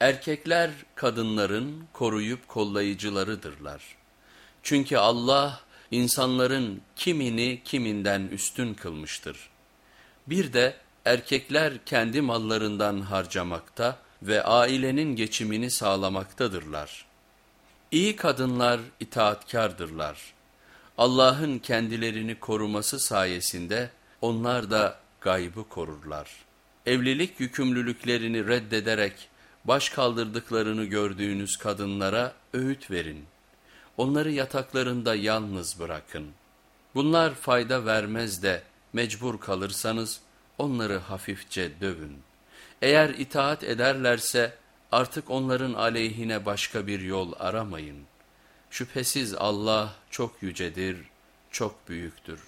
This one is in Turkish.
Erkekler kadınların koruyup kollayıcılarıdırlar. Çünkü Allah insanların kimini kiminden üstün kılmıştır. Bir de erkekler kendi mallarından harcamakta ve ailenin geçimini sağlamaktadırlar. İyi kadınlar itaatkardırlar. Allah'ın kendilerini koruması sayesinde onlar da gaybı korurlar. Evlilik yükümlülüklerini reddederek baş kaldırdıklarını gördüğünüz kadınlara öğüt verin. Onları yataklarında yalnız bırakın. Bunlar fayda vermez de mecbur kalırsanız onları hafifçe dövün. Eğer itaat ederlerse artık onların aleyhine başka bir yol aramayın. Şüphesiz Allah çok yücedir, çok büyüktür.